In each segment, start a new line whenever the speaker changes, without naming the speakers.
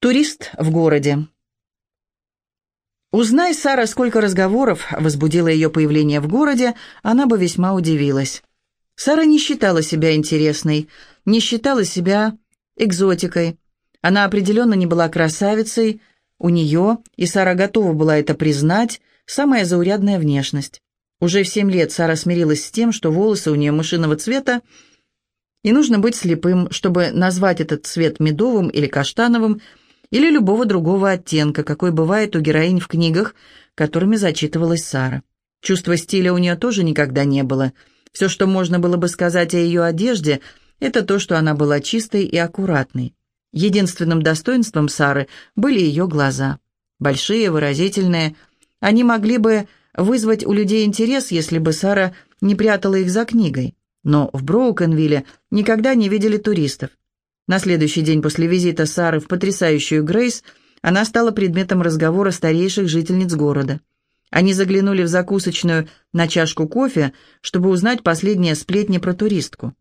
Турист в городе. Узнай, Сара, сколько разговоров возбудило ее появление в городе, она бы весьма удивилась. Сара не считала себя интересной, не считала себя экзотикой. Она определенно не была красавицей, у нее, и Сара готова была это признать, самая заурядная внешность. Уже в семь лет Сара смирилась с тем, что волосы у нее мышиного цвета, и нужно быть слепым, чтобы назвать этот цвет медовым или каштановым – или любого другого оттенка, какой бывает у героинь в книгах, которыми зачитывалась Сара. Чувства стиля у нее тоже никогда не было. Все, что можно было бы сказать о ее одежде, это то, что она была чистой и аккуратной. Единственным достоинством Сары были ее глаза. Большие, выразительные. Они могли бы вызвать у людей интерес, если бы Сара не прятала их за книгой. Но в Броукенвилле никогда не видели туристов. На следующий день после визита Сары в потрясающую Грейс она стала предметом разговора старейших жительниц города. Они заглянули в закусочную на чашку кофе, чтобы узнать последние сплетни про туристку.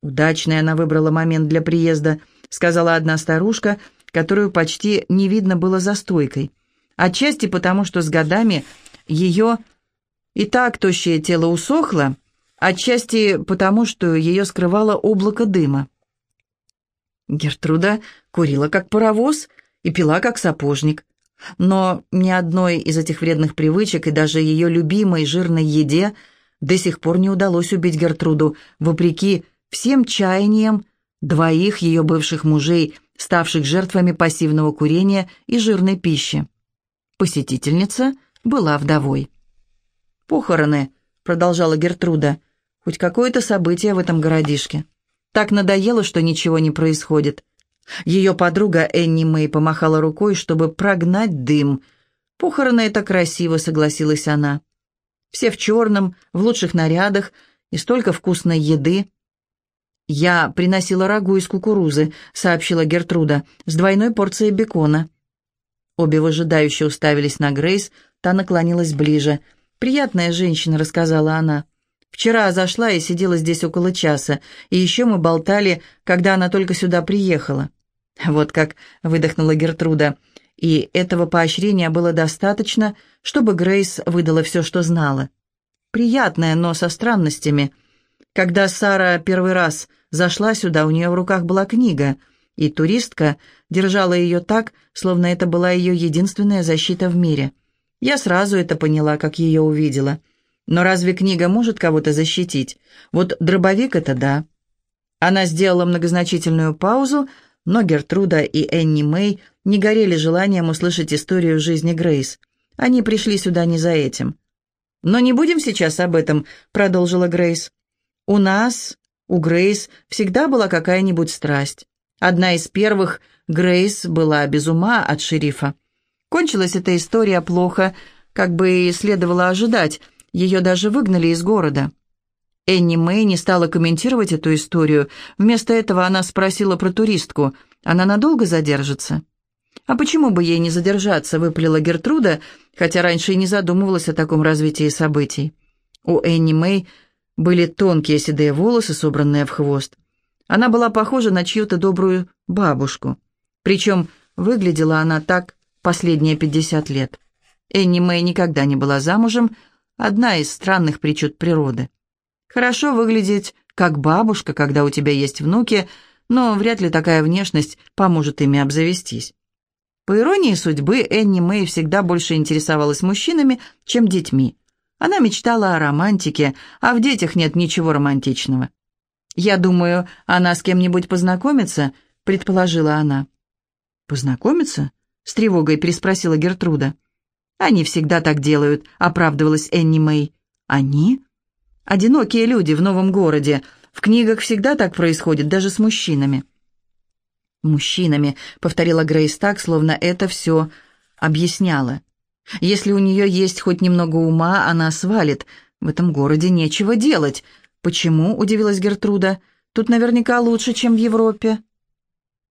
«Удачный она выбрала момент для приезда», — сказала одна старушка, которую почти не видно было за стойкой. Отчасти потому, что с годами ее и так тощее тело усохло, отчасти потому, что ее скрывало облако дыма. Гертруда курила как паровоз и пила как сапожник. Но ни одной из этих вредных привычек и даже ее любимой жирной еде до сих пор не удалось убить Гертруду, вопреки всем чаяниям двоих ее бывших мужей, ставших жертвами пассивного курения и жирной пищи. Посетительница была вдовой. «Похороны», — продолжала Гертруда, — «хоть какое-то событие в этом городишке». Так надоело, что ничего не происходит. Ее подруга Энни Мэй помахала рукой, чтобы прогнать дым. «Похороны — это красиво», — согласилась она. «Все в черном, в лучших нарядах и столько вкусной еды». «Я приносила рагу из кукурузы», — сообщила Гертруда, «с двойной порцией бекона». Обе выжидающе уставились на Грейс, та наклонилась ближе. «Приятная женщина», — рассказала она. Вчера зашла и сидела здесь около часа, и еще мы болтали, когда она только сюда приехала». Вот как выдохнула Гертруда. И этого поощрения было достаточно, чтобы Грейс выдала все, что знала. Приятное, но со странностями. Когда Сара первый раз зашла сюда, у нее в руках была книга, и туристка держала ее так, словно это была ее единственная защита в мире. Я сразу это поняла, как ее увидела. Но разве книга может кого-то защитить? Вот дробовик — это да. Она сделала многозначительную паузу, но Гертруда и Энни Мэй не горели желанием услышать историю жизни Грейс. Они пришли сюда не за этим. «Но не будем сейчас об этом», — продолжила Грейс. «У нас, у Грейс, всегда была какая-нибудь страсть. Одна из первых, Грейс, была без ума от шерифа. Кончилась эта история плохо, как бы и следовало ожидать — ее даже выгнали из города. Энни Мэй не стала комментировать эту историю. Вместо этого она спросила про туристку. Она надолго задержится? «А почему бы ей не задержаться?» — выпалила Гертруда, хотя раньше и не задумывалась о таком развитии событий. У Энни Мэй были тонкие седые волосы, собранные в хвост. Она была похожа на чью-то добрую бабушку. Причем выглядела она так последние пятьдесят лет. Энни Мэй никогда не была замужем, Одна из странных причуд природы. Хорошо выглядеть как бабушка, когда у тебя есть внуки, но вряд ли такая внешность поможет ими обзавестись. По иронии судьбы, Энни Мэй всегда больше интересовалась мужчинами, чем детьми. Она мечтала о романтике, а в детях нет ничего романтичного. «Я думаю, она с кем-нибудь познакомится», — предположила она. «Познакомиться?» — с тревогой переспросила Гертруда. «Они всегда так делают», — оправдывалась Энни Мэй. «Они?» «Одинокие люди в новом городе. В книгах всегда так происходит, даже с мужчинами». «Мужчинами», — повторила Грейс так, словно это все объясняло. «Если у нее есть хоть немного ума, она свалит. В этом городе нечего делать». «Почему?» — удивилась Гертруда. «Тут наверняка лучше, чем в Европе».